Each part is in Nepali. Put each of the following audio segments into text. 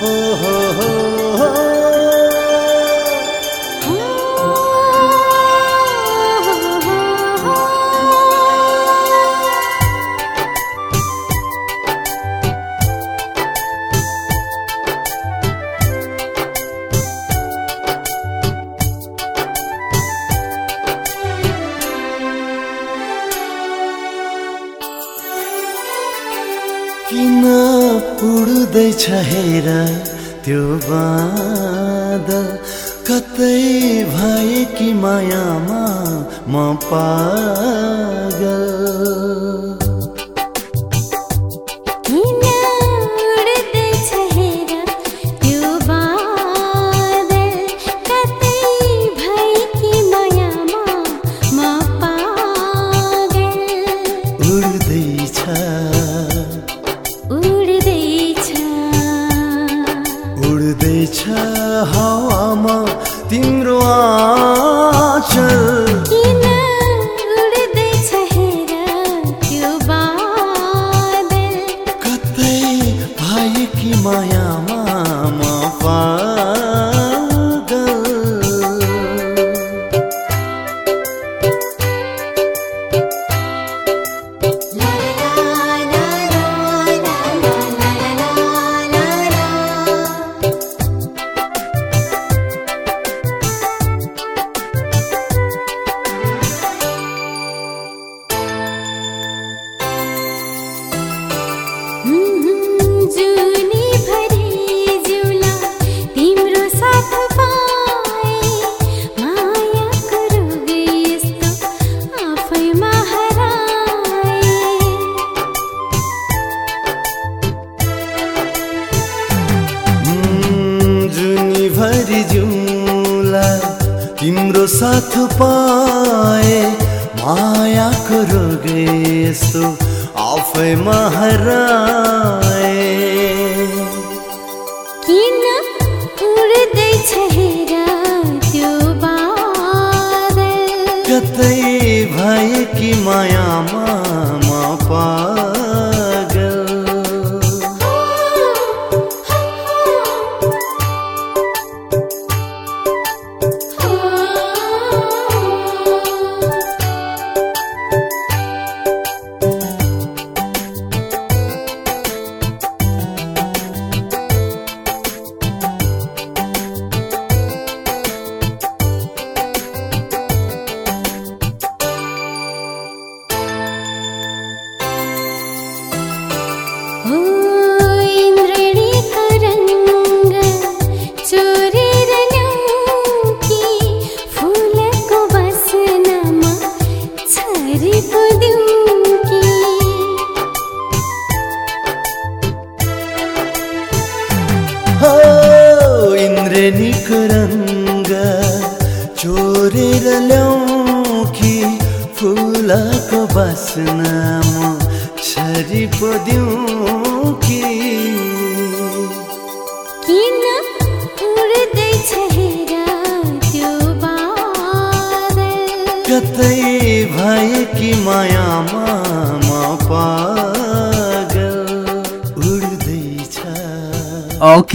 哦 उड्दैछ हेर त्यो बादल कतै भए कि मायामा म पागल?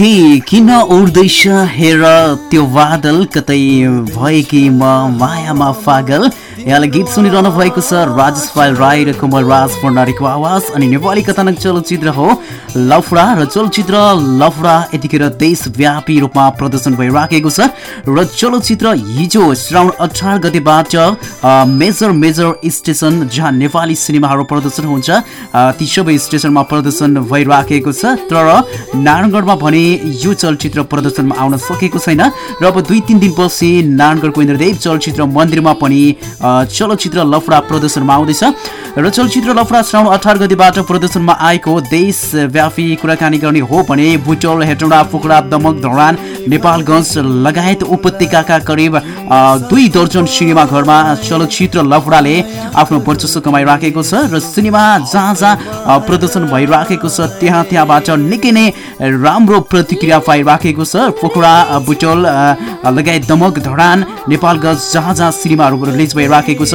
ओके किन उड्दैछ हेर त्यो बादल कतै भएकी म? मायामा पागल। यहाँलाई गीत सुनिरहनु भएको छ राजेश पाल राई र कुमार राज भण्डारीको आवाज अनि नेपाली कथानक चलचित्र हो लफडा र चलचित्र लफडा यतिखेर देशव्यापी रूपमा प्रदर्शन भइराखेको छ र चलचित्र हिजो श्रावण अठार गतेबाट मेजर मेजर स्टेसन जहाँ नेपाली सिनेमाहरू प्रदर्शन हुन्छ ती सबै स्टेसनमा प्रदर्शन भइराखेको छ। तर नारायणगढमा भने यो चलचित्र प्रदर्शनमा आउन सकेको छैन र अब दुई तिन दिनपछि नारायणगढको इन्द्रदेव चलचित्र मन्दिरमा पनि चलचित्र लफडा प्रदर्शनमा आउँदैछ। र चलचित्र लफडा श्रावण अठार गतिबाट प्रदर्शनमा आएको देशव्यापी कुराकानी गर्ने हो भने बुटोल हेटौँडा पोखरा दमक धरान नेपालगञ्ज लगायत उपत्यकाका करिब दुई दर्जन सिनेमा घरमा चलचित्र लफडाले आफ्नो वर्चस्व कमाइराखेको छ र सिनेमा जहाँ जहाँ प्रदर्शन भइराखेको छ त्यहाँ त्यहाँबाट निकै नै राम्रो प्रतिक्रिया पाइराखेको छ। पोखरा बुटोल लगायत दमक धरान नेपालगञ्ज जहाँ जहाँ सिनेमाहरू रिलिज भइरहेको भइराखेको छ।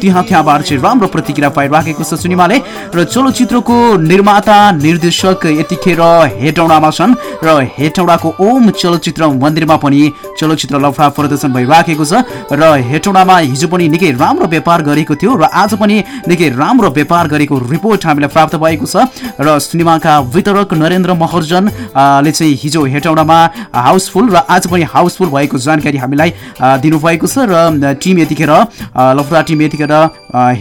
त्यहाँ त्यहाँबाट चाहिँ राम्रो प्रतिक्रिया पाइराखेको छ सिनेमाले। र चलचित्रको निर्माता निर्देशक यतिखेर हेटौडामा छन् र हेटौडाको ओम चलचित्र मन्दिरमा पनि चलचित्र लफडा प्रदर्शन भइराखेको छ। र हेटौडामा हिजो पनि निकै राम्रो व्यापार गरेको थियो र आज पनि निकै राम्रो व्यापार गरेको रिपोर्ट हामीलाई प्राप्त भएको छ। र सिनेमाका वितरक नरेन्द्र महर्जन अ, ले चाहिँ हिजो हेटौडामा हाउसफुल र आज पनि हाउसफुल भएको जानकारी हामीलाई दिनुभएको छ। र टिम यतिखेर लफडा टिम यतिखेर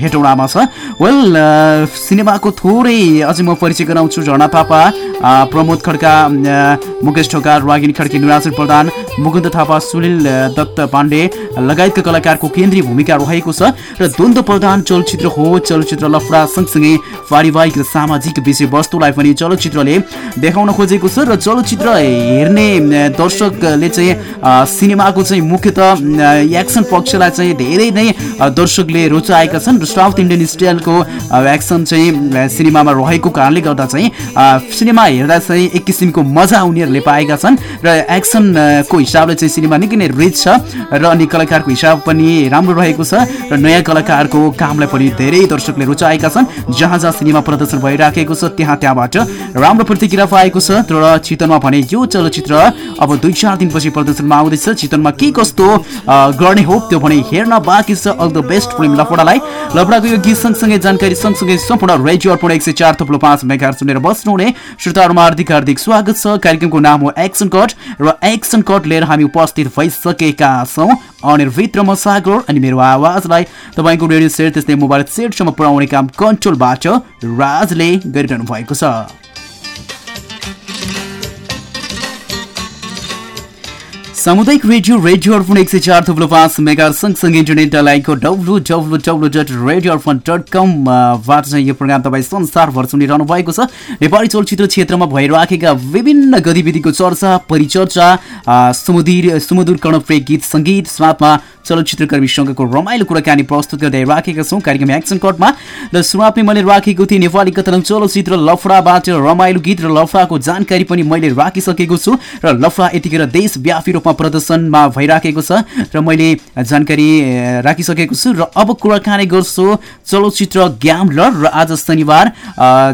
हेटौडामा छ। वेल सिनेमाको थोरै अझै म परिचय गराउँछु। झर्ना थापा प्रमोद खड्का मुकेश ठोकार रागिनी खड्की निराशन प्रधान मुकुन्द थापा सुनिल दत्त पाण्डे लगायतका कलाकारको केन्द्रीय भूमिका रहेको छ र द्वन्द्व प्रधान चलचित्र हो। चलचित्र लफडा सँगसँगै पारिवारिक र सामाजिक विषयवस्तुलाई पनि चलचित्रले देखाउन खोजेको छ र चलचित्र हेर्ने दर्शकले चाहिँ सिनेमाको चाहिँ मुख्यतः एक्सन पक्षलाई चाहिँ धेरै नै दर्शकले रुचाएका छन् र साउथ इन्डियन स्टाइलको एक्सन चाहिँ सिनेमामा रहेको कारणले गर्दा चाहिँ सिनेमा हेर्दा चाहिँ एक किसिमको मजा उनीहरूले पाएका छन् र एक्सनको हिसाबले चाहिँ सिनेमा निकै नै रिच छ र अनि कलाकारको हिसाब पनि राम्रो रहेको छ र नयाँ कलाकारको कामलाई पनि धेरै दर्शकले रुचाएका छन्। जहाँ जहाँ सिनेमा प्रदर्शन भइराखेको छ त्यहाँ त्यहाँबाट राम्रो प्रतिक्रिया पाएको छ। तर चितनमा भने यो चलचित्र अब दुई चार दिनपछि प्रदर्शनमा आउँदैछ। चितनमा के कस्तो गर्ने हो त्यो भने हेर्न बाँकी छ। अल द बेस्ट फिल्म लफडालाई। लफडाको यो गीत सँगसँगै जानकारी सँगसँगै सम्पूर्ण रेडियो अर्पण एक सय चार थप्लो पाँच मेगा सुनेर बस्नुहुने श्रोताहरूमा हार्दिक हार्दिक स्वागत छ। कार्यक्रमको नाम हो एक्सन कट र एक्सन कट लिएर हामी उपस्थित भइसकेका छौँ। अनिर्भित्र म सागर अनि मेरो आवाजलाई तपाईँको रेडियो सेट त्यस्तै मोबाइल सेटसम्म पुर्याउने काम कन्ट्रोलबाट राजले गरिरहनु भएको छ। सामुदायिक रेडियो रेडियो अर्पण एक सय चार थुप्रो पाँच मेगा सँगसँगै इन्टरनेट लाइनको W W W dot radio Arpan dot कमबाट यो प्रोग्राम तपाईँ संसारभर सुनिरहनु भएको छ। नेपाली चलचित्र क्षेत्रमा भइराखेका विभिन्न गतिविधिको चर्चा परिचर्चा सुमधुर सुमधुर कर्णप्रिय गीत सङ्गीत साथमा चलचित्रकर्मीसँगको रमाइलो कुराकानी प्रस्तुत गर्दै राखेका छौँ। कार्यक्रम एक्सन कटमा र सुरुवातमै मैले राखेको थिएँ नेपाली कथन चलचित्र लफडाबाट रमाइलो गीत र लफडाको जानकारी पनि मैले राखिसकेको छु। र लफडा यतिखेर देशव्यापी रूपमा प्रदर्शनमा भइराखेको छ र मैले जानकारी राखिसकेको छु र अब कुराकानी गर्छु चलचित्र ग्याम्लर र आज शनिबार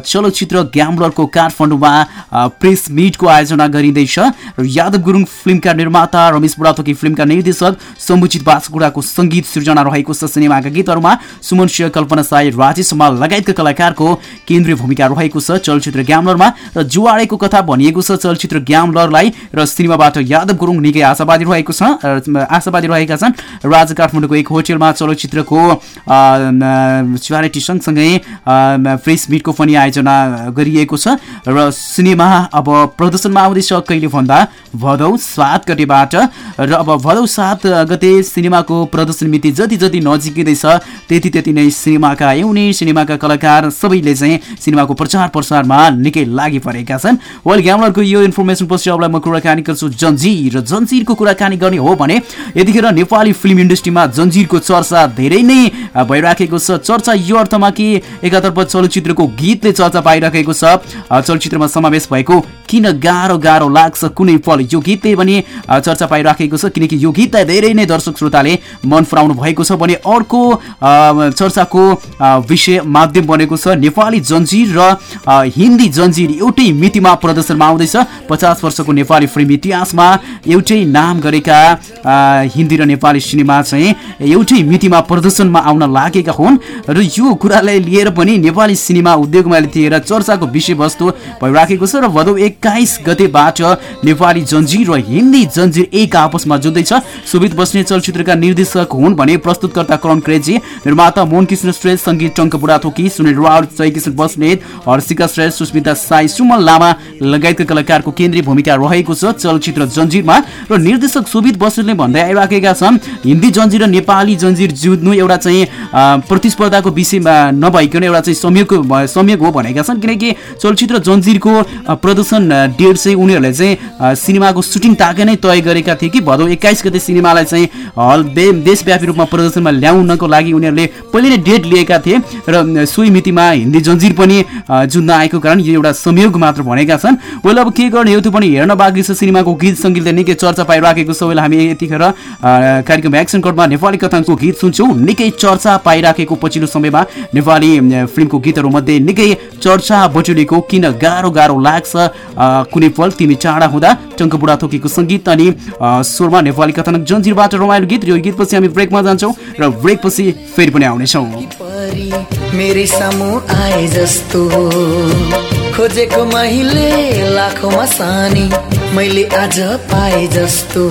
चलचित्र ग्याम्लरको काठमाडौँमा प्रेस मिटको आयोजना गरिँदैछ। र यादव गुरुङ फिल्मका निर्माता रमेश बुढाथोकी फिल्मका निर्देशक सम्बुचित बासकुडाको सङ्गीत सृजना रहेको छ सिनेमाका गीतहरूमा। सुमन सिंह कल्पना साई राजेश हमाल लगायतका कलाकारको केन्द्रीय भूमिका रहेको छ चलचित्र ग्याम्लरमा र जुवाडेको कथा भनिएको छ चलचित्र ग्याम्लरलाई र सिनेमाबाट यादव गुरुङ निकै आशावादी रहेको छ आशावादी रहेका छन्। र आज काठमाडौँको एक होटेलमा चलचित्रको च्यारिटी सँगसँगै प्रेस मिटको पनि आयोजना गरिएको छ। र सिनेमा अब प्रदर्शनमा आउँदैछ कहिले भन्दा भदौ सात गतेबाट। र अब भदौ सात गते सिनेमाको प्रदर्शन मिति जति जति नजिकिँदैछ त्यति त्यति नै सिनेमाका आउने सिनेमाका कलाकार सबैले चाहिँ सिनेमाको प्रचार प्रसारमा निकै लागि परेका छन्। वेल ग्यामलरको यो इन्फर्मेसन पछि अबलाई म कुराकानी गर्छु जन्जिर र जन्जिरको कुराकानी गर्ने हो भने यतिखेर नेपाली फिल्म इन्डस्ट्रीमा जन्जिरको चर्चा धेरै नै भइराखेको छ। चर्चा यो अर्थमा कि एकातर्फ चलचित्रको गीतले चर्चा पाइराखेको छ। चलचित्रमा समावेश भएको किन गाह्रो गाह्रो लाग्छ कुनै पल? यो गीतले पनि चर्चा पाइराखेको छ किनकि यो गीतलाई धेरै नै दर्शक श्रोताले मन पराउनु भएको छ भने अर्को चर्चाको विषय माध्यम बनेको छ। नेपाली जन्जिर र हिन्दी जन्जिर एउटै मितिमा प्रदर्शनमा आउँदैछ। पचास वर्षको नेपाली फिल्म इतिहासमा एउटै नाम गरेका हिन्दी र नेपाली सिनेमा चाहिँ एउटै मितिमा प्रदर्शनमा आउन लागेका हुन् र यो कुरालाई लिएर पनि नेपाली सिनेमा उद्योगमा लिएर चर्चाको विषयवस्तु भइराखेको छ र भदौ एक्काइस गतेबाट नेपाली जन्जिर र हिन्दी जन्जिर एक आपसमा जुत्दैछ सुबित बस्ने चलचित्रका निर्देशक हुन् भने प्रस्तुतकर्ता करण क्रेजी निर्माता मोहन कृष्ण श्रेष्ठ सङ्गीत टङ्क बुढाथोकी सुनिल रावल जयकिशन बस्नेत हर्षिका श्रेष्ठ सुस्मिता साई सुमन लामा लगायतका कलाकारको केन्द्रीय भूमिका रहेको छ चलचित्र जन्जिरमा र निर्देशक सुबित बस्नेतले भन्दै आइराखेका छन् हिन्दी जन्जिर र नेपाली जन्जिर जुत्नु एउटा चाहिँ प्रतिस्पर्धाको विषयमा नभइकन एउटा चाहिँ संयोग संयोग हो भनेका छन्। किनकि चलचित्र जन्जिरको प्रदर्शन डेट चाहिँ उनीहरूले चाहिँ सिनेमाको सुटिङ ताके नै तय गरेका थिए कि भदौ एक्काइस गते सिनेमालाई चाहिँ हल देशव्यापी रूपमा प्रदर्शनमा ल्याउनको लागि उनीहरूले पहिले नै डेट लिएका थिए र सोही मितिमा हिन्दी जन्जिर पनि अ, जुन्न आएको कारण यो एउटा संयोग मात्र भनेका छन्। वेल अब के गर्ने? यो त्यो पनि हेर्न बाँकी छ सिनेमाको गीत सङ्गीतले निकै चर्चा पाइराखेको छ हामी यतिखेर कार्यक्रम एक्सन कोडमा नेपाली कथानको गीत सुन्छौँ। निकै चर्चा पाइराखेको पछिल्लो समयमा नेपाली फिल्मको गीतहरूमध्ये निकै चर्चा बटुलेको किन गाह्रो गाह्रो लाग्छ कुनै पल तिमी टाढा हुँदा टङ्क बुढा थोकेको सङ्गीत अनि स्वरमा नेपाली कथानक जन्जिरबाट रमाइलो गीत यो गीतपछि हामी ब्रेकमा जान्छौँ र ब्रेकपछि फेरि पनि आउनेछौँ। खोजेको मैले लाखौँमा सानी मैले आज पाए जस्तो।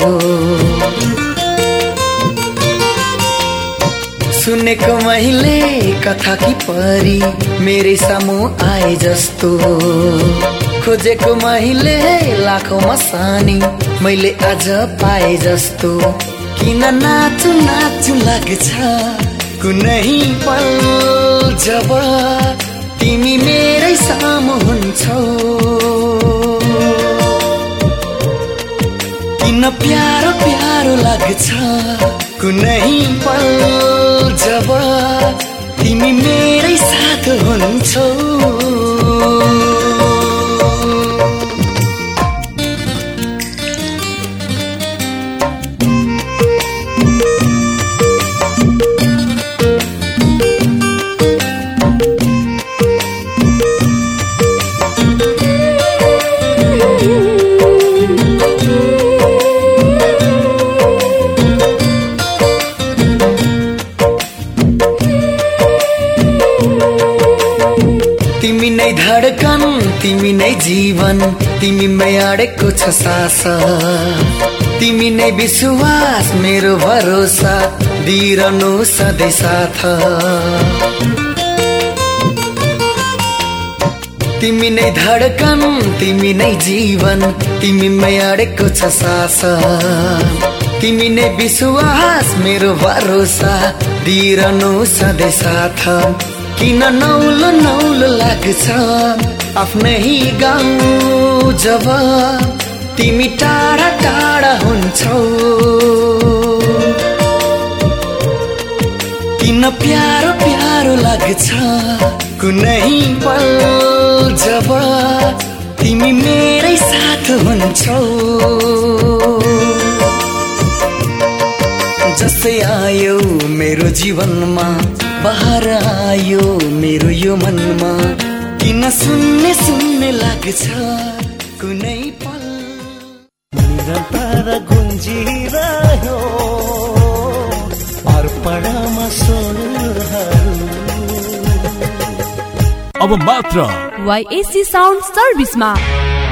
सुनेको मैले कथा कि परी मेरै सामु आए जस्तो। खोजेको मैले लाखौँमा सानी मैले आज पाए जस्तो। किन नाचु नाचु लाग्छ कुनै पल जब तिमी मेरै सामु हुन्छौ। किन प्यारो प्यारो लाग्छ कुनै पल जब तिमी मेरै साथ हुन्छौ। नै धडकन तिमी नै जीवन तिमीमै अडेको छ सास। तिमी नै विश्वास मेरो भरोसा दिइरहनु सधैँ साथ। तिमी नै धडकन तिमी नै जीवन तिमीमै अडेको छ सास। तिमी नै विश्वास मेरो भरोसा दिइरहनु सधैँ साथ। किन नौलो नौलो लाग्छ? आफ्नै गाउँ जब तिमी टाढा टाढा हुन्छौ। किन प्यारो प्यारो लाग्छ? कुनै पल जब तिमी मेरै साथ हुन्छौ। जसै आयो मेरो जीवनमा बहार आयो मेरो यो मनमा। किन सुन्ने सुन्ने लाग्छ कुनै पल। निरन्तर गुन्जिरह्यो अर्पणमा अब मात्र। YSC sound सर्भिसमा।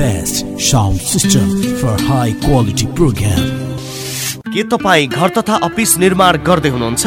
Best sound system for high quality program. के तपाईँ घर तथा अफिस निर्माण गर्दै हुनुहुन्छ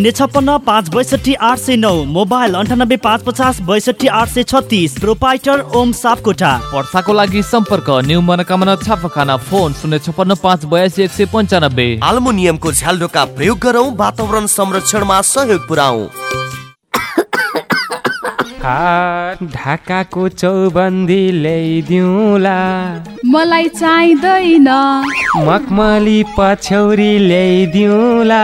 शून्य छप्पन्न पाँच बैसठी आठ सय नौ मोबाइल अन्ठानब्बे पाँच पचास बैसठी आठ सय छत्तिस प्रोपाइटर ओम सापकोटा। वर्षाको लागि सम्पर्क न्यू मनोकामना छापाखाना फोन शून्य छप्पन्न पाँच बयासी एक सय पन्चानब्बे। आल्मुनियमको झ्यालडोका प्रयोग गरौँ वातावरण संरक्षणमा सहयोग पुऱ्याउ ढाकाको चौबन्दी ल्याइदिउँला। मलाई चाहिँदैन। मखमली पछ्यौरी ल्याइदिउँला।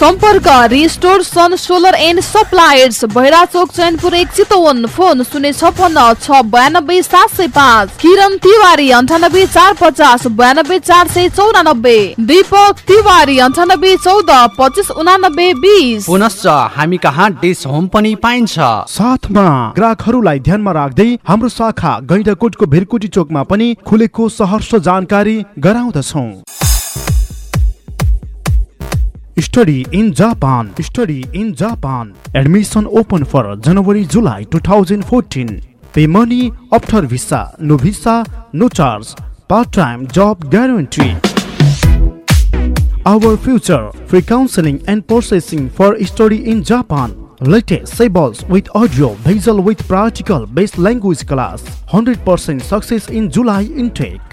सम्पर्क restore sun solar and suppliers Bahira Chowk Chainpur एक चितवन फोन शून्य छपन्न छ बयानब्बे सात सय पाँच किरण तिवारी अन्ठानब्बे चार पचास बयानब्बे चार सय चौरानब्बे दीपक तिवारी अन्ठानब्बे चौध पच्चिस उनानब्बे बिस। पुनश्च हामी कहाँ डिस होम पनि पाइन्छ। साथमा ग्राहकहरूलाई ध्यानमा राख्दै हाम्रो शाखा गैंडाकोटको भिरकुटी चोकमा पनि खुलेको सहर्ष जानकारी गराउँदछौ। Study in Japan. Study in Japan. Admission open for January July 2014. Pay money after visa. No visa, no charge. Part-time job guarantee. Our future. Free counseling and processing for study in Japan. Latest Sables with audio, visual with practical based language class. 100% success in July intake.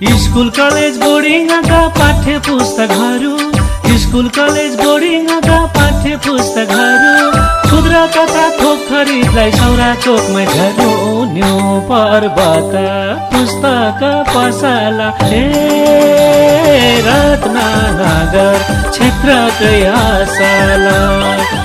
School college बोर्डिङका पाठ्य पुस्तकहरू स्कुल कलेज बोर्डिङका पाठ्य पुस्तकहरू खुद्रा तथा थोक खरिदलाई सौरा चोकमै झरो न्यु पर्वत। पुस्तक पसला हे रत्नगर क्षेत्रकै असला।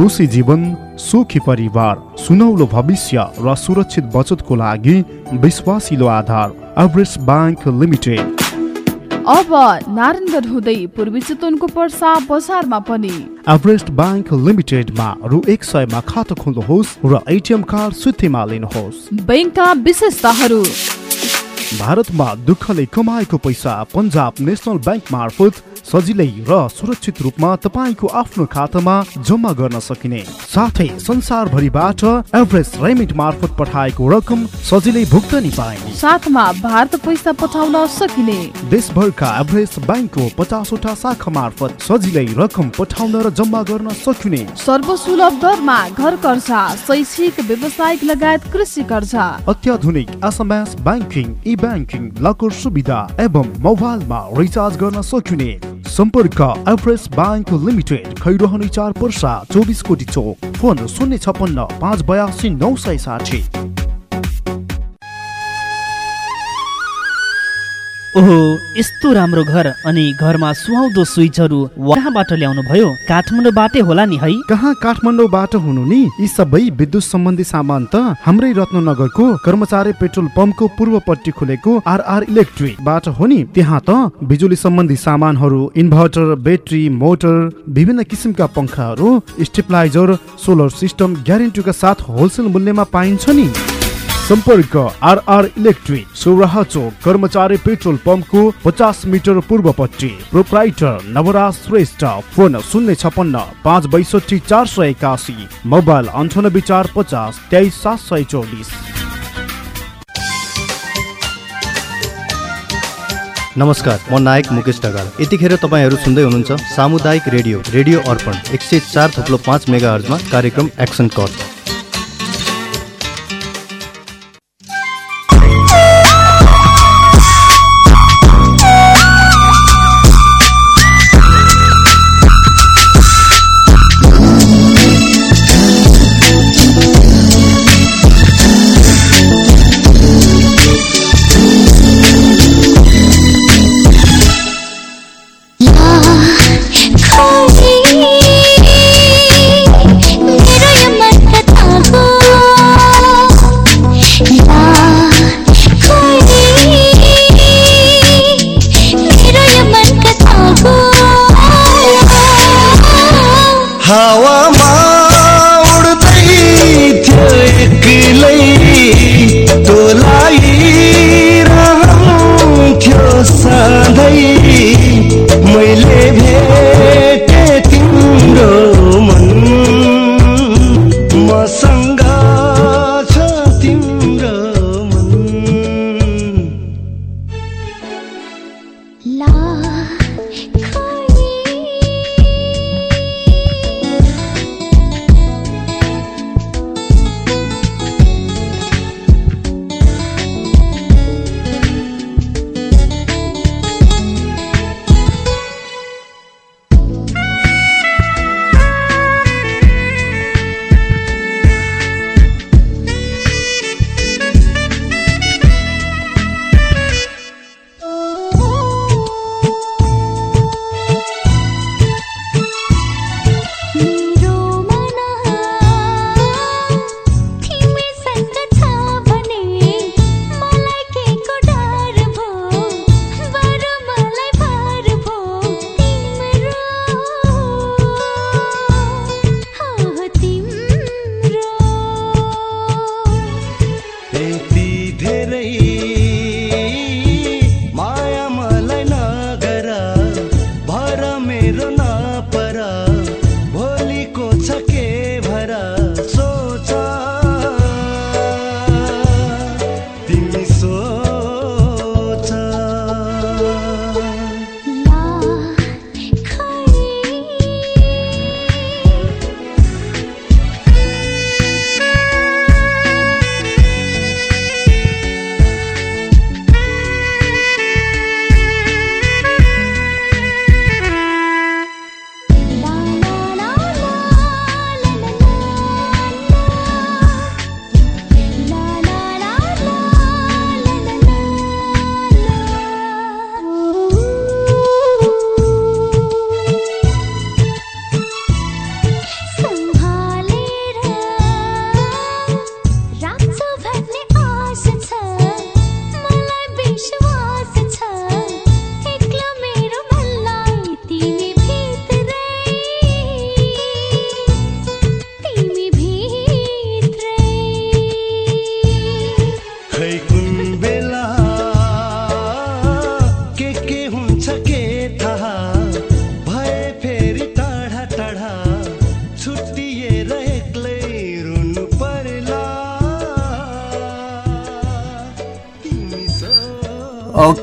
खुसी जीवन सुखी परिवार सुनौलो भविष्य र सुरक्षित बचतको लागि विश्वासिलो आधार एभरेस्ट ब्याङ्क लिमिटेड। अब नारायणगढ हुँदै पूर्वी चितवनको पर्सा बजारमा पनि। एभरेस्ट ब्याङ्क लिमिटेडमा रु एक सयमा खाता खोल्नुहोस् र एटिएम कार्ड सुत्तीमा लिनुहोस्। बैङ्कका विशेषताहरू। भारतमा दुःखले कमाएको पैसा पन्जाब नेसनल ब्याङ्क मार्फत सजिलै र सुरक्षित रूपमा तपाईँको आफ्नो खातामा जम्मा गर्न सकिने। साथै संसारभरिबाट एभरेस्ट रेमिट मार्फत पठाएको रकम सजिलै भुक्तानी पाइने। साथमा भारत पैसा पठाउन सकिने। देशभरका एभरेस्ट ब्याङ्कको पचासवटा शाखा मार्फत सजिलै रकम पठाउन र जम्मा गर्न सकिने। सर्वसुलभ दरमा घर कर्जा शैक्षिक व्यावसायिक लगायत कृषि कर्जा। अत्याधुनिक SMS banking e banking locker सुविधा एवं मोबाइलमा रिचार्ज गर्न सकिने। सम्पर्क एभरेस्ट ब्याङ्क लिमिटेड खैरोहनी चार पर्सा चौबिस कोटी चोक फोन शून्य छपन्न पाँच बयासी नौ सय साठी। ओहो यस्तो राम्रो घर अनि घरमा सुहाउँदो स्विचहरू कहाँबाट ल्याउनु भयो? काठमाडौँबाटै होला नि है। कहाँ काठमाडौँबाट हुनु नि? यी सबै विद्युत सम्बन्धी सामान त हाम्रै रत्नगरको कर्मचारी पेट्रोल पम्पको पूर्वपट्टि खुलेको आरआर इलेक्ट्रिकबाट हो नि। त्यहाँ त बिजुली सम्बन्धी सामानहरू इन्भर्टर ब्याट्री मोटर विभिन्न किसिमका पंखाहरू स्टेपलाइजर सोलर सिस्टम ग्यारेन्टीका साथ होलसेल मूल्यमा पाइन्छ नि। सम्पर्क आरआर इलेक्ट्रिक सौराहा चोक कर्मचारी पेट्रोल पम्पको पचास मिटर पूर्वपट्टि। प्रोप्राइटर नवराज श्रेष्ठ। फोन शून्य छपन्न पाँच बैसठी चार सय एकासी। मोबाइल अन्ठानब्बे चार पचास तेइस सात सय चौबिस। नमस्कार म नायक मुकेश ढकाल। यतिखेर तपाईँहरू सुन्दै हुनुहुन्छ सामुदायिक रेडियो रेडियो अर्पण एक सय चार थुप्लो पाँच मेगा कार्यक्रम एक्सन कट। ला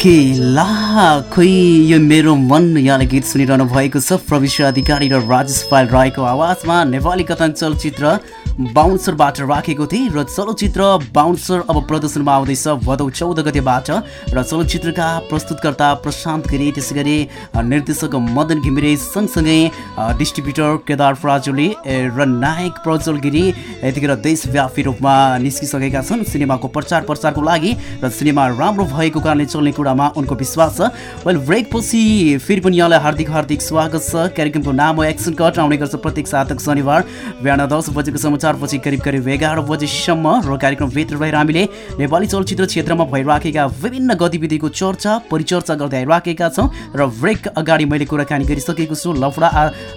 ओके ला यो मेरो मन यहाँले गीत सुनिरहनु भएको छ। प्रविश्व अधिकारी र राजेश पाल राईको आवाजमा नेपाली कथन चलचित्र बााउन्सरबाट राखेको थिएँ र चलचित्र बााउन्सर अब प्रदर्शनमा आउँदैछ भदौ चौध गतेबाट र चलचित्रका प्रस्तुतकर्ता प्रशान्त गिरी त्यसै गरी निर्देशक मदन घिमिरे सँगसँगै डिस्ट्रिब्युटर केदार प्राजुली र नायक प्रज्वल गिरी यतिखेर देशव्यापी रूपमा निस्किसकेका छन्। सिनेमाको प्रचार प्रसारको लागि र सिनेमा राम्रो भएको कारणले चल्ने कुरामा उनको विश्वास छ। वेल ब्रेकपछि फेरि पनि यहाँलाई हार्दिक हार्दिक स्वागत छ। कार्यक्रमको नाम हो एक्सन कट आउने गर्छ प्रत्येक सातक शनिबार बिहान दस बजेको समाचारपछि करिब करिब एघार बजेसम्म र कार्यक्रमभित्र रहेर हामीले नेपाली चलचित्र क्षेत्रमा भइराखेका विभिन्न गतिविधिको चर्चा परिचर्चा गर्दै आइराखेका छौँ र ब्रेक अगाडि मैले कुराकानी गरिसकेको छु। लफडा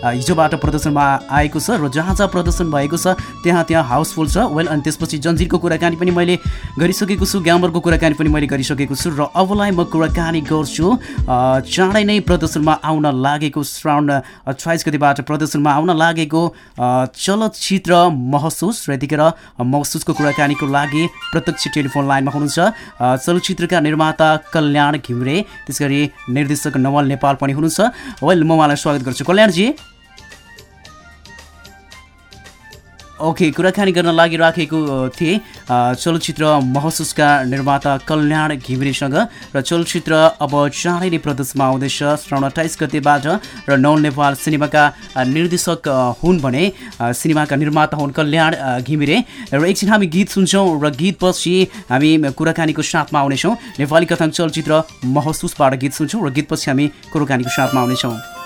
हिजोबाट प्रदर्शनमा आएको छ र जहाँ जहाँ प्रदर्शन भएको छ त्यहाँ त्यहाँ हाउसफुल छ। वेल अनि त्यसपछि जन्जिरको कुराकानी पनि मैले गरिसकेको छु ग्यामरको कुराकानी पनि मैले गरिसकेको छु र अबलाई म कुराकानी गर्छु। चाँडै नै प्रदर्शनमा आउन लागेको श्रावण अठाइस गतिबाट प्रदर्शनमा आउन लागेको चलचित्र महसुस। र यतिखेर महसुसको कुराकानीको लागि प्रत्यक्ष टेलिफोन लाइनमा हुनुहुन्छ चलचित्रका निर्माता कल्याण घिम्रे त्यस निर्देशक नवल नेपाल पनि हुनुहुन्छ। वेल म उहाँलाई स्वागत गर्छु। कल्याणजी। ओके कुराकानी गर्न लागिराखेको थिएँ। चलचित्र महसुसका निर्माता कल्याण घिमिरेसँग र चलचित्र अब चाँडै नै प्रदर्शनमा आउँदैछ। श्रावण अठाइस गतेबाट र नौल नेपाल सिनेमाका निर्देशक हुन् भने सिनेमाका निर्माता हुन् कल्याण घिमिरे। र एकछिन हामी गीत सुन्छौँ र गीतपछि हामी कुराकानीको साथमा आउनेछौँ। नेपाली कथन चलचित्र महसुसबाट गीत सुन्छौँ र गीतपछि हामी कुराकानीको साथमा आउनेछौँ।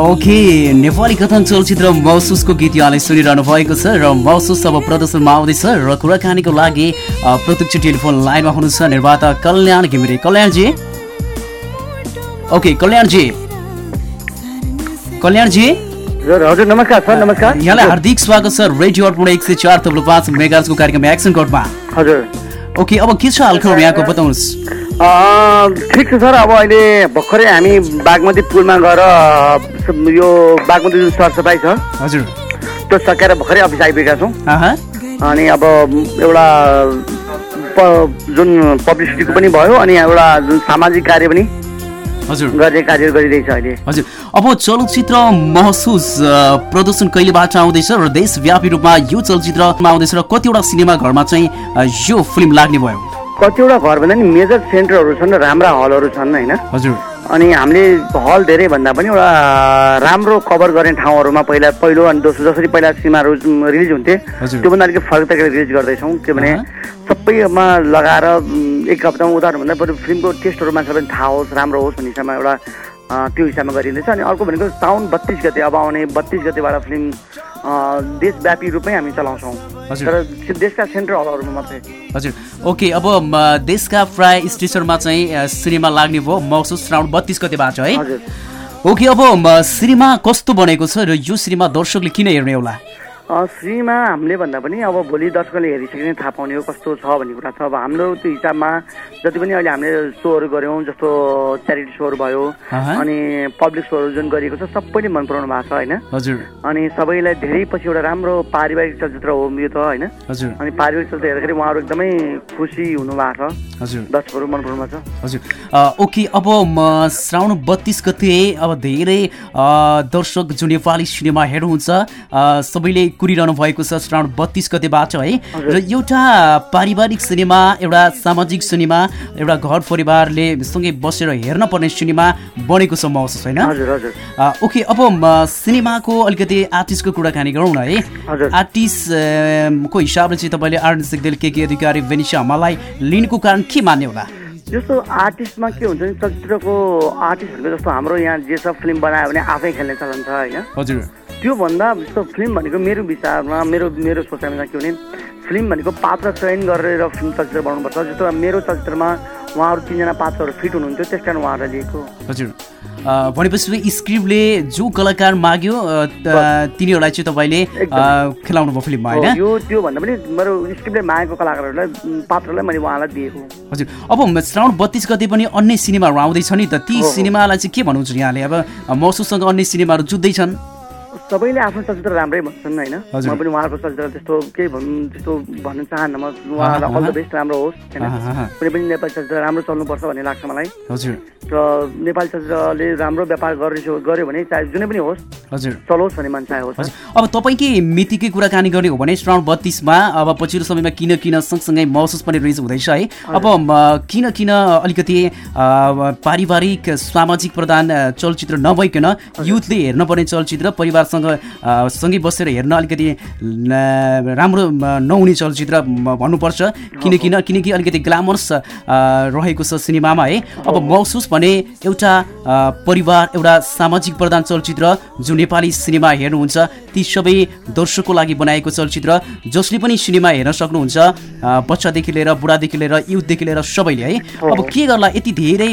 ओके नेपाली कथन चलचित्र महसुसको गीत यहाँले सुनिरहनु भएको छ र महसुस अब प्रदर्शनमा आउँदैछ र कुराकानीको लागि प्रत्यक्ष टेलिफोन लाइनमा हुनुहुन्छ निर्माता कल्याण घिमिरे। कल्याणजी? ओके कल्याणजी। कल्याणजी? हजुर नमस्कार सर नमस्कार। यहाँलाई हार्दिक स्वागत छ रेडियो अर्पण एक सय चार तब्लो पाँच मेगाजको कार्यक्रम एक्सन कोर्टमा हजुर। ओके अब के छ हालखबर यहाँको? बताउनुहोस्। ठिक छ सर अब अहिले भर्खरै हामी बागमती पुलमा गएर यो बागमती जुन सरसफाइ छ हजुर। त्यो सकेर भर्खरै अफिस आइपुगेका छौँ। अनि अब एउटा जुन पब्लिसिटीको पनि भयो अनि एउटा जुन सामाजिक कार्य पनि हजुर। गर्ने कार्य गरिरहेछ अहिले। हजुर। अब चलचित्र महसुस प्रदर्शन कहिलेबाट आउँदैछ र देशव्यापी रूपमा यो चलचित्रमा आउँदैछ र कतिवटा सिनेमा घरमा चाहिँ यो फिल्म लाग्ने भयो? कतिवटा घर भन्दा नि मेजर सेन्टरहरू छन् र राम्रा हलहरू छन् होइन? हजुर। अनि हामीले हल धेरै भन्दा पनि एउटा राम्रो कभर गर्ने ठाउँहरूमा पहिला पहिलो अनि दोस्रो जसरी पहिला सिनेमाहरू रिलिज हुन्थे। त्योभन्दा अलिकति फरक तरिकाले रिलिज गर्दैछौँ किनभने सबैमा लगाएर एक हप्तामा उदाहरण भन्दा बरु फिल्मको टेस्टहरू मान्छेलाई पनि थाहा होस् राम्रो होस् भन्ने हिसाबमा एउटा त्यो हिसाबमा गरिँदैछ अनि अर्को भनेको साउन बत्तिस गते अब आउने बत्तिस गतेबाट फिल्म देशव्यापी रूपमै हामी चलाउँछौँ। हजुर। तर देशका सेन्ट्रल हलहरूमा मात्रै। हजुर। ओके अब देशका प्राय स्टेसनमा चाहिँ सिनेमा लाग्ने भयो महसुस श्रावण बत्तिस गतेबाट है। ओके अब सिनेमा कस्तो बनेको छ र यो सिनेमा दर्शकले किन हेर्ने होला? श्रीमा हामीले भन्दा पनि अब भोलि दर्शकले हेरिसके थाहा पाउने हो कस्तो छ भन्ने कुरा छ। अब हाम्रो त्यो हिसाबमा जति पनि अहिले हामीले सोहरू गऱ्यौँ जस्तो च्यारिटी सोहरू भयो। अनि पब्लिक सोहरू जुन गरिएको छ सबैले मन पराउनु भएको छ होइन? हजुर। अनि सबैलाई धेरै पछि एउटा राम्रो पारिवारिक चलचित्र हो यो त होइन? हजुर। अनि पारिवारिक चलचित्र हेर्दाखेरि उहाँहरू एकदमै खुसी हुनु भएको छ। हजुर। दर्शकहरू मन पराउनु भएको छ। हजुर। ओके अब श्रावण बत्तिस गते अब धेरै दर्शक जो नेपाली सिनेमा हेर्नुहुन्छ सबैले कुरिरहनु भएको छ श्रावण बत्तिस गतेबाट है। र एउटा पारिवारिक सिनेमा एउटा सामाजिक सिनेमा एउटा घर परिवारले सँगै बसेर हेर्न पर्ने सिनेमा बनेको छ महसुस होइन? ओके अब सिनेमाको अलिकति आर्टिस्टको कुराकानी गरौँ न है। हजुर। आर्टिस्ट अ, को हिसाबले चाहिँ तपाईँले सिग्देल के के अधिकारी वेनिसा मलाई लिनुको कारण के मान्ने होला? जस्तो आर्टिस्टमा के हुन्छ भने चलचित्रको आर्टिस्टहरूको जस्तो हाम्रो यहाँ जे छ फिल्म बनायो भने आफै खेल्ने चलन छ होइन? हजुर। त्योभन्दा जस्तो फिल्म भनेको मेरो विचारमा मेरो मेरो सोचाइमा के भने फिल्म भनेको पात्र चयन गरेर फिल्म चलचित्र बनाउनुपर्छ। जस्तो मेरो चलचित्रमा उहाँहरू तिनजना पात्रहरू फिट हुनुहुन्थ्यो त्यस कारण उहाँहरूलाई लिएको। हजुर। भनेपछि स्क्रिप्टले जो कलाकार माग्यो तिनीहरूलाई चाहिँ तपाईँले खेलाउनु भयो फिल्ममा होइन? यो त्यो भन्दा पनि मेरो स्क्रिप्टले मागेको कलाकारहरूलाई पात्रलाई मैले उहाँलाई दिएको। हजुर। अब श्रावण बत्तिस गते पनि अन्य सिनेमाहरू आउँदैछ नि त ती। सिनेमालाई चाहिँ के भन्नुहुन्छ यहाँले? अब महसुससँग अन्य सिनेमाहरू जुत्दैछन्। सबैले आफ्नो चलचित्र राम्रै भन्छन् होइन। म पनि उहाँहरूको चलचित्र त्यस्तो केही भन्नु त्यस्तो भन्नु चाहन्न म उहाँलाई अल द बेस्ट राम्रो होस् होइन। कुनै पनि नेपाली चलचित्र राम्रो चल्नुपर्छ भन्ने लाग्छ मलाई। र नेपाली चलचित्रले राम्रो व्यापार गर्यो गर्यो भने चाहे जुनै पनि होस् हजुर। चलोस् भन्ने मन चाहे होस् अब तपाईँकै मितिकै कुराकानी गर्ने हो भने श्रावण बत्तिसमा अब पछिल्लो समयमा किन किन सँगसँगै महसुस पनि रिलिज हुँदैछ है? अब किन किन अलिकति पारिवारिक सामाजिक प्रधान चलचित्र नभइकन युथले हेर्न पर्ने चलचित्र परिवारसँग सँगै बसेर हेर्न अलिकति राम्रो नहुने चलचित्र भन्नुपर्छ। किन किन किनकि अलिकति ग्ल्यामरस अ, रहेको छ सिनेमामा है। अब महसुस भने एउटा परिवार एउटा सामाजिक प्रधान चलचित्र जो नेपाली सिनेमा हेर्नुहुन्छ ती सबै दर्शकको लागि बनाएको चलचित्र जसले पनि सिनेमा हेर्न सक्नुहुन्छ। बच्चादेखि लिएर बुढादेखि लिएर युथदेखि लिएर सबैले है। अब के गर्ला यति धेरै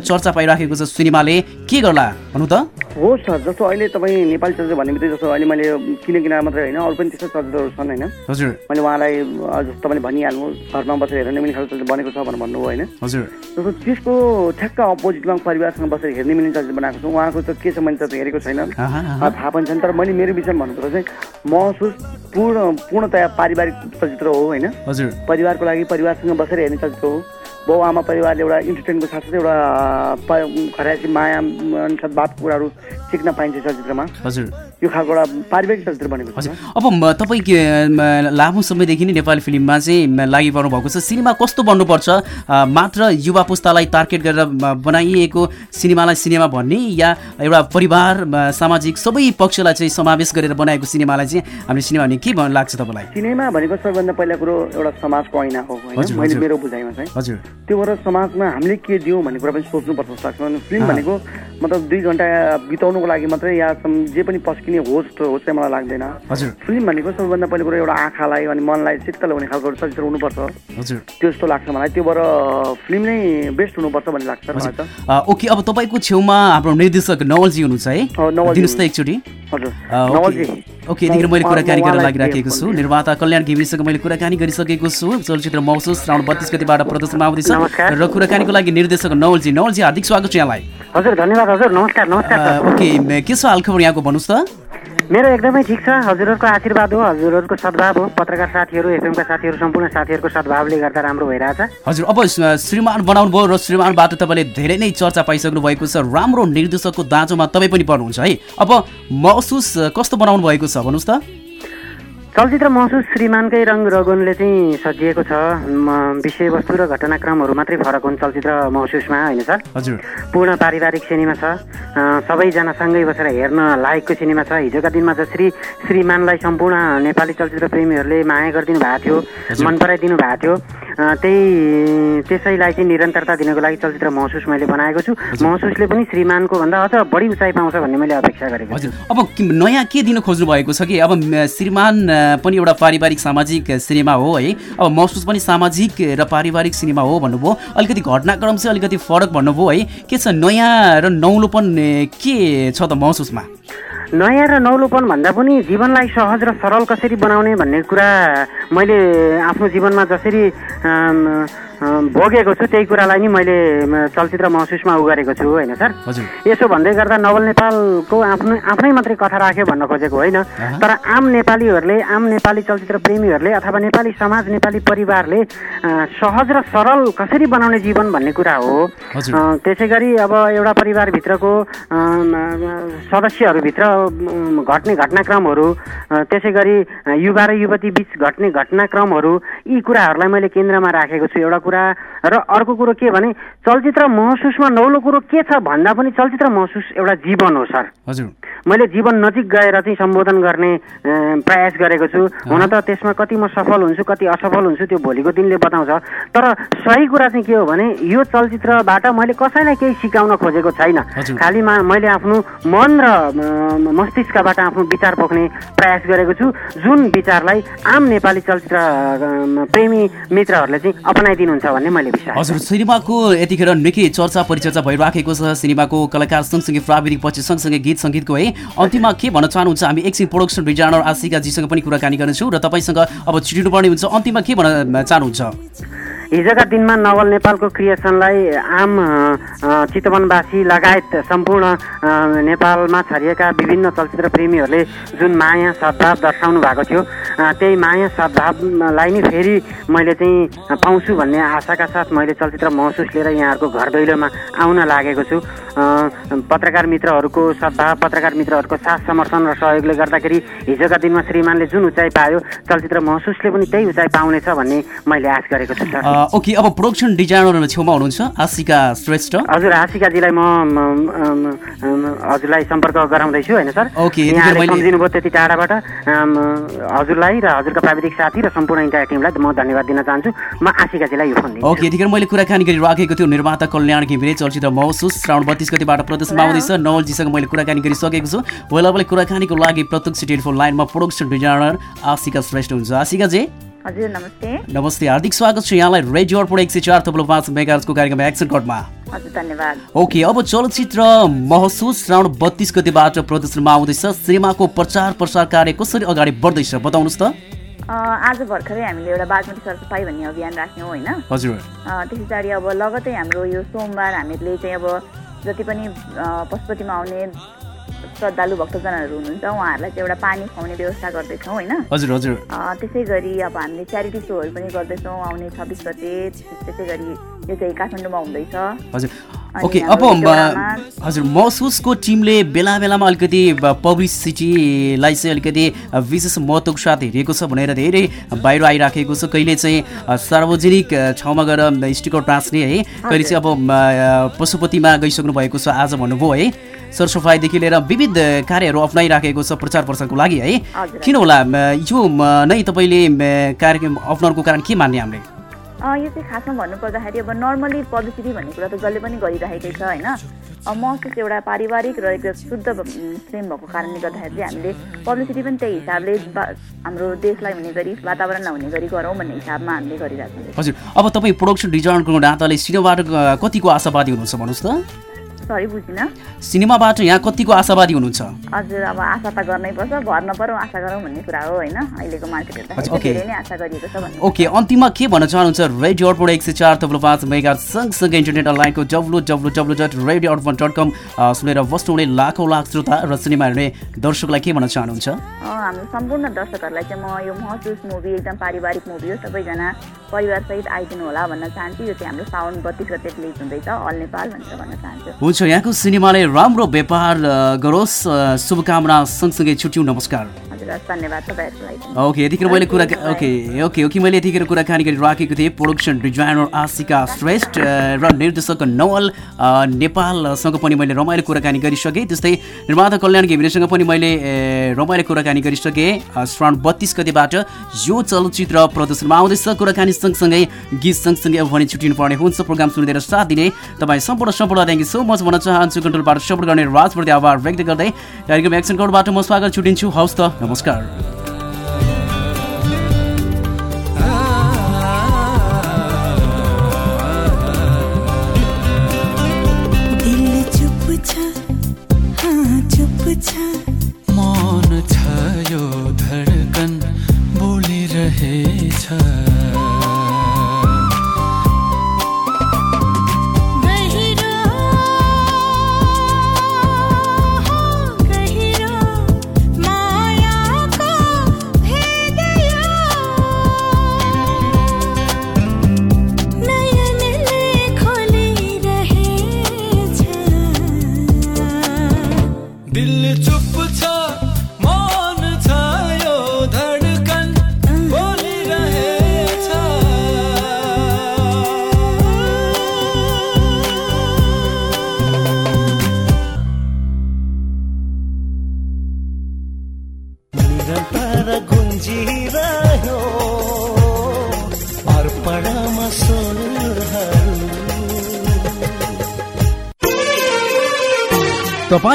चर्चा पाइराखेको छ सिनेमाले के गर्ला भन्नु त? हो सर जस्तो अहिले तपाईँ नेपाली चलचित्र भन्ने बित्तिकै जस्तो अहिले मैले किन किन मात्रै होइन अरू पनि त्यस्तो चलचित्रहरू छन् होइन। हजुर। मैले उहाँलाई जस्तो तपाईँले भनिहाल्नु घरमा बसेर हेर्ने पनि खालको चलचित्र बनेको छ भनेर भन्नुभयो होइन। हजुर। जस्तो त्यसको ठ्याक्क अपोजिटमा परिवारसँग बसेर हेर्ने मिल्ने चलचित्र बनाएको छु। उहाँको त के छ मैले त हेरेको छैन। थाहा पनि छैन। तर मैले मेरो विषयमा भन्नुपर्दा चाहिँ महसुस पूर्ण पूर्णतया पारिवारिक चलचित्र हो होइन। हजुर। परिवारको लागि परिवारसँग बसेर हेर्ने चलचित्र हो। बाउ आमा परिवारले एउटा इन्टरटेनको साथसाथै एउटा खरासी माया अनि सद्भावको कुराहरू सिक्न पाइन्छ चलचित्रमा। हजुर। work यो खालको एउटा पारिवारिक चलचित्र बनेको छ हजुर अब तपाईँ लामो समयदेखि नै नेपाली फिल्ममा चाहिँ म, लागिपर्नु भएको छ। सिनेमा कस्तो बन्नुपर्छ? मात्र युवा पुस्तालाई टार्गेट गरेर बनाइएको सिनेमालाई सिनेमा भन्ने या एउटा परिवार सामाजिक सबै पक्षलाई चाहिँ समावेश गरेर बनाएको सिनेमालाई चाहिँ हामीले सिनेमा भन्ने के भन्न लाग्छ तपाईँलाई? सिनेमा भनेको सबैभन्दा पहिला कुरो एउटा समाजको ऐना हो होइन? मैले। मेरो बुझाइमा चाहिँ। हजुर। त्यो भएर समाजमा हामीले के दियौँ भन्ने कुरा पनि सोच्नुपर्छ जस्तो लाग्छ फिल्म। भनेको मतलब दुई घन्टा बिताउनुको लागि मात्रै या जे पनि पस्किने होस् त होस् चाहिँ मलाई लाग्दैन। फिल्म भनेको सबैभन्दा पहिलो कुरो एउटा आँखालाई अनि मनलाई शीतल हुने खालको चलचित्र हुनुपर्छ। हजुर। त्यो जस्तो लाग्छ मलाई। त्यो भएर फिल्म नै बेस्ट हुनुपर्छ भन्ने लाग्छ मलाई त। ओके अब तपाईँको छेउमा हाम्रो निर्देशक नवलजी हुनुहुन्छ है? नवलजी दिनुहोस् त एकचोटि। ओके। यतिखेर मैले कुराकानी गर्न लागिराखेको छु। निर्माता कल्याण घिमिरेसँग मैले कुराकानी गरिसकेको छु। चलचित्र महसुस श्रावण बत्तिस गतिबाट प्रदर्शनमा आउँदैछ। र कुराकानीको लागि निर्देशक नवलजी। नवलजी हार्दिक स्वागत छ यहाँलाई। हजुर धन्यवाद हजुर। नमस्कार नमस्कार ओके के छ हालखबर यहाँको भन्नुहोस् त? मेरो एकदमै ठिक छ। हजुरहरूको आशीर्वाद हो हजुरहरूको सद्भाव हो। पत्रकार साथीहरू एफएमका साथीहरू सम्पूर्ण साथीहरूको सद्भावले गर्दा राम्रो भइरहेछ। हजुर अब श्रीमान बनाउनु भयो र श्रीमानबाट तपाईँले धेरै नै चर्चा पाइसक्नु भएको छ। राम्रो निर्देशकको दाँजोमा तपाईँ पनि पर्नुहुन्छ है। अब महसुस कस्तो बनाउनु भएको छ भन्नुहोस् त। चलचित्र महसुस श्रीमानकै रङ रगुनले चाहिँ सजिएको छ। विषयवस्तु र घटनाक्रमहरू मात्रै फरक हुन् चलचित्र महसुसमा होइन सर? हजुर। पूर्ण पारिवारिक सिनेमा छ। अ, सबैजना सँगै बसेर हेर्न लायकको सिनेमा छ। हिजोका दिनमा जसरी श्रीमानलाई सम्पूर्ण नेपाली चलचित्र प्रेमीहरूले माया गरिदिनु भएको थियो। मन पराइदिनु भएको थियो। त्यही त्यसैलाई चाहिँ निरन्तरता दिनको लागि चलचित्र महसुस मैले बनाएको छु। महसुसले पनि श्रीमानको भन्दा अझ बढी उचाइ पाउँछ भन्ने मैले अपेक्षा गरेको हजुर। अब नयाँ के दिन खोज्नु भएको छ कि? अब श्रीमान पनि एउटा पारिवारिक सामाजिक सिनेमा हो है। अब महसुस पनि सामाजिक र पारिवारिक सिनेमा हो भन्नुभयो। अलिकति घटनाक्रम चाहिँ अलिकति फरक भन्नुभयो है। के छ? नयाँ र नौलोपन के छ त महसुसमा? नयाँ र नौलोपन भन्दा पनि जीवनलाई सहज र सरल कसरी बनाउने भन्ने कुरा मैले आफ्नो जीवनमा जसरी भोगेको छु त्यही कुरालाई नि मैले चलचित्र महसुसमा उ गरेको छु होइन सर? यसो भन्दै गर्दा नवल नेपालको आफ्नो आफ्नै मात्रै कथा राख्यो भन्न खोजेको होइन। तर आम नेपालीहरूले आम नेपाली चलचित्र प्रेमीहरूले अथवा नेपाली समाज नेपाली परिवारले सहज र सरल कसरी बनाउने जीवन भन्ने कुरा हो। त्यसै गरी अब एउटा परिवारभित्रको सदस्यहरूभित्र घट्ने घटनाक्रमहरू त्यसै गरी युवा र युवती बिच घट्ने घटनाक्रमहरू यी कुराहरूलाई मैले केन्द्रमा राखेको छु। एउटा कुरा? र अर्को कुरो के भने चलचित्र महसुसमा नौलो कुरो के छ भन्दा पनि चलचित्र महसुस एउटा जीवन हो सर। हजुर। मैले जीवन नजिक गएर चाहिँ सम्बोधन गर्ने प्रयास गरेको छु। हुन त त्यसमा कति म सफल हुन्छु कति असफल हुन्छु त्यो भोलिको दिनले बताउँछ। तर सही कुरा चाहिँ के हो भने यो चलचित्रबाट मैले कसैलाई केही सिकाउन खोजेको छैन। खालि मैले आफ्नो मन र मस्तिष्कबाट आफ्नो विचार पोख्ने प्रयास गरेको छु। जुन विचारलाई आम नेपाली चलचित्र प्रेमी मित्रहरूले चाहिँ अपनाइदिनुहुन्छ भन्ने मैले विश्वास हजुर सिनेमाको यतिखेर निकै चर्चा परिचर्चा भइराखेको छ। सिनेमाको कलाकार सँगसँगै प्राविधिक पछि सँगसँगै गीत सङ्गीतको है। अन्तिममा के भन्न चाहनुहुन्छ हामी एकछिन प्रोडक्सन डिजाइनर आशिकाजीसँग पनि कुराकानी गर्नेछौँ र तपाईँसँग अब पर्ने हुन्छ। अन्तिममा के भन्न चाहनुहुन्छ? हिजोका दिनमा नवल नेपालको क्रिएसनलाई आम चितवनवासी लगायत सम्पूर्ण नेपालमा छरिएका विभिन्न चलचित्र प्रेमीहरूले जुन माया सद्भाव दर्शाउनु भएको थियो त्यही माया सद्भावलाई नै फेरि मैले चाहिँ पाउँछु भन्ने आशाका साथ मैले चलचित्र महसुस लिएर यहाँहरूको घर दैलोमा आउन लागेको छु। पत्रकार मित्रहरूको सद्भाव पत्रकार मित्रहरूको साथ समर्थन र सहयोगले गर्दाखेरि हिजोका दिनमा श्रीमानले जुन उचाइ पायो चलचित्र महसुसले पनि त्यही उचाइ पाउनेछ भन्ने मैले आश गरेको छु। सर ओके अब प्रोडक्सन डिजाइनर छेउमा हुनुहुन्छ आशिका श्रेष्ठ। हजुर आशिकाजीलाई म हजुरलाई सम्पर्क गराउँदैछु होइन सर? ओके, यतिखेर यहाँले मैले- सम्झिनु भयो त्यति टाढाबाट। हजुरलाई र हजुरका प्राविधिक साथी र सम्पूर्ण इन्टायर टिमलाई म धन्यवाद दिन चाहन्छु। म आशिकाजीलाई यो फोन ओके यतिखेर मैले कुराकानी गरिराखेको थियो निर्माता कल्याण घिमिरे चलचित्र महसुस श्रावण बत्तिस गतिबाट प्रदर्शनमा आउँदैछ। नवलजीसँग मैले कुराकानी गरिसकेको छु। पहिला पहिला कुराकानीको लागि प्रत्यक्ष टेलिफोन लाइनमा प्रोडक्सन डिजाइनर आशिका श्रेष्ठ हुन्छ आशिकाजी? हजुर नमस्ते। नमस्ते हार्दिक स्वागत छ यहाँलाई रेडियो अर्पण एक सय चार थप्लो पाँच मेगाजको कार्यक्रम एक्सन कटमा धन्यवाद। ओके अब चलचित्र महसुस श्रावण बत्तिस गतिबाट प्रदर्शनमा आउँदैछ। सिनेमाको प्रचार प्रसार कार्य कसरी अगाडि बढ्दैछ बताउनुहोस् त। आज भर्खरै हामीले एउटा बागमती सरसफाइ भन्ने अभियान राख्यौँ होइन? हजुर। त्यस पछाडि अब लगतै हाम्रो यो सोमबार हामीले चाहिँ अब जति पनि पशुपतिमा आउने श्रद्धालु भक्तजनहरू हुनुहुन्छ उहाँहरूलाई चाहिँ एउटा पानी खुवाउने व्यवस्था गर्दैछौँ होइन? हजुर हजुर। त्यसै गरी अब हामीले च्यारिटी सोहरू पनि गर्दैछौँ आउने छब्बिस गते त्यसै गरी यो चाहिँ काठमाडौँमा हुँदैछ। हजुर। ओके अब हजुर महसुसको टिमले बेला बेलामा अलिकति पब्लिसिटीलाई चाहिँ अलिकति विशेष महत्त्वको साथ हेरिएको छ भनेर धेरै बाहिर आइराखेको छ। कहिले चाहिँ सार्वजनिक ठाउँमा गएर स्टिकर टाँच्ने है कहिले चाहिँ अब पशुपतिमा गइसक्नु भएको छ आज भन्नुभयो है। सरसफाइदेखि लिएर विविध कार्यहरू अप्नाइराखेको छ प्रचार प्रसारको लागि है। किन होला यो नै तपाईँले कार्यक्रम अप्नाउनुको कारण के मान्ने हामीले? यो चाहिँ खासमा भन्नुपर्दाखेरि अब नर्मली पब्लिसिटी भन्ने कुरा त जसले पनि गरिरहेकै छ होइन? महसुस एउटा पारिवारिक र एकदम शुद्ध फिल्म भएको कारणले गर्दाखेरि चाहिँ हामीले पब्लिसिटी पनि त्यही हिसाबले हाम्रो देशलाई हुने गरी वातावरणलाई हुने गरी गरौँ भन्ने हिसाबमा हामीले गरिरहेको छौँ हजुर अब तपाईँ प्रोडक्सन डिजाइनरको नाताले सिनेमाबाट कतिको आशावादी हुनुहुन्छ भन्नुहोस् त? सरी बुझिनँ। सिनेमाबाट यहाँ कतिको आशावादी हुनुहुन्छ? हजुर अब आशा त गर्नै पर्छ। भर नपरौँ आशा गरौँ भन्ने कुरा हो होइन? अहिलेको मार्केट। धेरै नै आशा गरिएको छ ओके अन्तिममा के भन्न चाहनुहुन्छ? रेडियो अर्पण एक सय चार थप्लो पाँच मेगा सँगसँगै इन्टरनेट अनलाइनको W W W dot radio Arpan dot com सुनेर बस्नुहुने लाखौँ लाख श्रोता र सिनेमा हेर्ने दर्शकलाई के भन्न चाहनुहुन्छ? हाम्रो सम्पूर्ण दर्शकहरूलाई चाहिँ म यो महसुस मुभी एकदम पारिवारिक मुभी हो सबैजना परिवारसहित आइदिनु होला भन्न चाहन्छु। यो चाहिँ हाम्रो साउन बत्तिस गते रिलिज हुँदैछ अल नेपाल भनेर भन्न चाहन्छु। हुन्छ यहाँको सिनेमाले राम्रो व्यापार गरोस्। शुभकामना सँगसँगै छुट्यौँ। नमस्कार। ओके यतिखेर मैले कुरा ओके ओके ओके मैले यतिखेर कुराकानी गरिराखेको थिएँ। प्रोडक्सन डिजाइनर आशिका श्रेष्ठ र निर्देशक नवल नेपालसँग पनि मैले रमाइलो कुराकानी गरिसकेँ। त्यस्तै निर्माता कल्याण घिमिरेसँग पनि मैले रमाइलो कुराकानी गरिसकेँ। श्रावण बत्तिस गतिबाट यो चलचित्र प्रदर्शनमा आउँदैछ। कुराकानी सँगसँगै गीत सँगसँगै अब भने छुट्टिनु पर्ने हुन्छ। प्रोग्राम सुनिदिएर साथ दिने। तपाईँ सम्पूर्ण सम्पूर्ण थ्याङ्क यू सो मच। भन्न चाहन्छु कन्ट्रोलबाट सपोर्ट गर्ने राजप्रति आभार व्यक्त गर्दै कार्यक्रम एक्सन कोडबाट म स्वागत छुट्टिन्छु हवस् त नमस्कार। दिल चुप छ हाँ चुप छ। मन छ यो धडकन बोलिरहेछ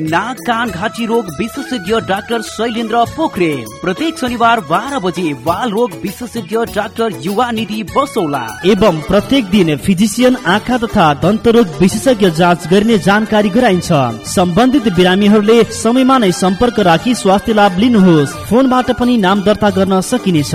नाक कान घाँटी रोग विशेषज्ञ डाक्टर शैलेन्द्र पोखरेल। प्रत्येक शनिबार बाह्र बजे बाल रोग विशेषज्ञ डाक्टर युवा निधि बसौला। एवं प्रत्येक दिन फिजिसियन आँखा तथा दन्तरोग विशेषज्ञ जाँच गर्ने जानकारी गराइन्छ। सम्बन्धित बिरामीहरूले समयमा नै सम्पर्क राखी स्वास्थ्य लाभ लिनुहोस्। फोनबाट पनि नाम दर्ता गर्न सकिनेछ।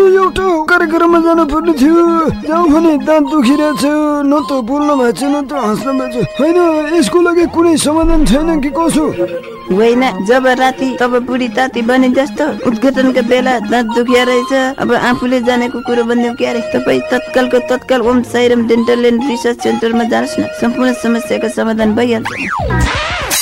एउटा कार्यक्रममा जानु पर्ने थियो। जाउँ भने दाँत दुखिरहेछ न त बोल्न भएको छ न त हाँस्न भएको छ होइन यसको लागि कुनै समाधान छैन कि कसो? होइन जब राति तब बुढी ताती बने जस्तो उद्घाटनका बेला दाँत दुखिया रहेछ। अब आफूले जानेको कुरो बनिदिउँ क्यारे? तपाईँ तत्कालको तत्काल Om Sairam dental and research सेन्टरमा जानुहोस् न। सम्पूर्ण समस्याको समाधान भइहाल्छ।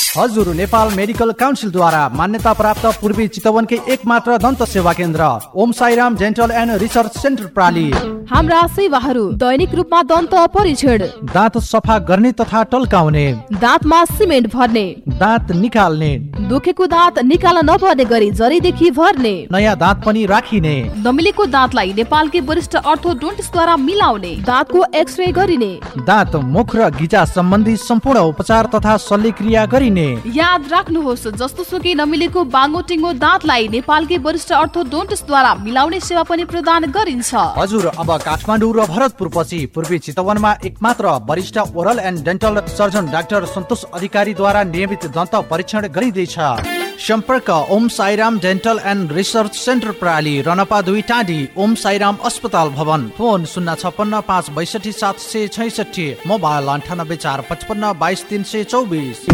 हजुर नेपाल मेडिकल काउन्सिलद्वारा मान्यता प्राप्त पूर्वी चितवनकै एकमात्र दन्त सेवा केन्द्र Om Sairam dental and research centre प्राली। हाम्रा सेवाहरू दैनिक रूपमा दन्त परीक्षण दाँत सफा गर्ने तथा टल्काउने। दाँतमा सिमेन्ट भर्ने। दाँत निकाल्ने। दुखेको दाँत निकाल्न नपर्ने गरी जरीदेखि भर्ने। नयाँ दाँत पनि राखिने। नमिलेको दाँतलाई नेपालकै वरिष्ठ अर्थोडोन्टिस्टद्वारा मिलाउने। दाँतको एक्सरे गरिने। दाँत मुख र गिजा सम्बन्धी सम्पूर्ण उपचार तथा शल्यक्रिया गरिने। याद राख्नुहोस् जस्तो सुकै नमिलेको बाङ्गो टिङ्गो दाँतलाई नेपालकै वरिष्ठ अर्थोडोन्टिस्टद्वारा मिलाउने सेवा पनि प्रदान गरिन्छ। हजुर अब काठमाडौँ र भरतपुर पछि पूर्वी चितवनमा एकमात्र वरिष्ठ oral and dental surgeon doctor Santosh अधिकारीद्वारा नियमित दन्त परीक्षण गरिँदैछ सम्पर्क Om Sairam dental and research centre प्रणाली रनपा दुई टाँडी ओम साईराम अस्पताल भवन। फोन शून्य छप्पन्न पाँच बैसठी सात सय छैसठी मोबाइल अन्ठानब्बे चार पचपन्न बाइस तिन सय चौबिस।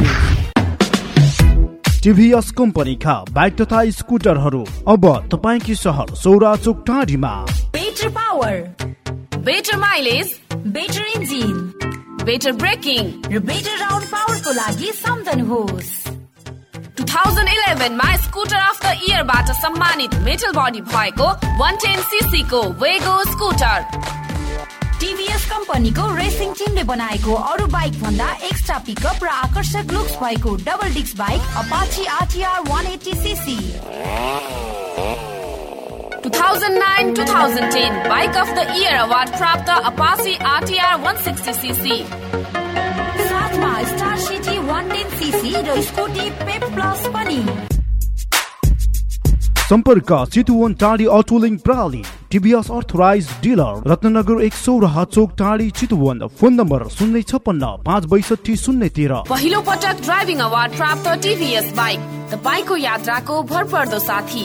टिभीएस कम्पनीका बाइक तथा स्कुटरहरू अब तपाईँकी सहर सौरा चोक टाढीमा better power better mileage better engine better braking र बेटर राउन्ड पावरको लागि सम्झनुहोस् 2011 मा स्कुटर अफ द इयरबाट सम्मानित मेटल बडी भएको 110 सीसी को वेगो स्कुटर टिभीएस कम्पनीको रेसिङ टिमले बनाएको अरू बाइक भन्दा एक्स्ट्रा पिकअप र आकर्षक लुक्स भएको double disc bike Apache RTR 180 CC 2009-2010 bike of the year award प्राप्त अपाची आरटिआर 160 सीसी 110 सीसी र स्कुटी पेप प्लस पनि सम्पर्क चितुवन टाढी अटोलिङ प्रणाली टिभीएस अर्थराइज डिलर रत्नगर एक सौराहा चोक टाढी चितुवन फोन नम्बर शून्य छप्पन्न पाँच बैसठी शून्य तेह्र पहिलो पटक ड्राइभिङ अवार्ड प्राप्त टिभीएस बाइक तपाईँको यात्राको भरपर्दो साथी।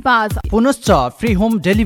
पाँच पुनश्च फ्री होम डेलिभरी